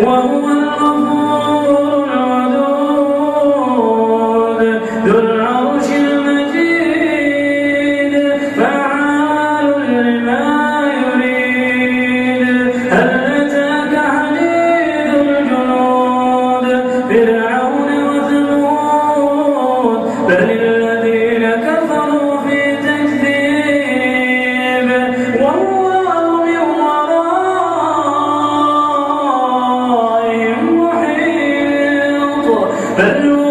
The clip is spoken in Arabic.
وهو الغفور فألوه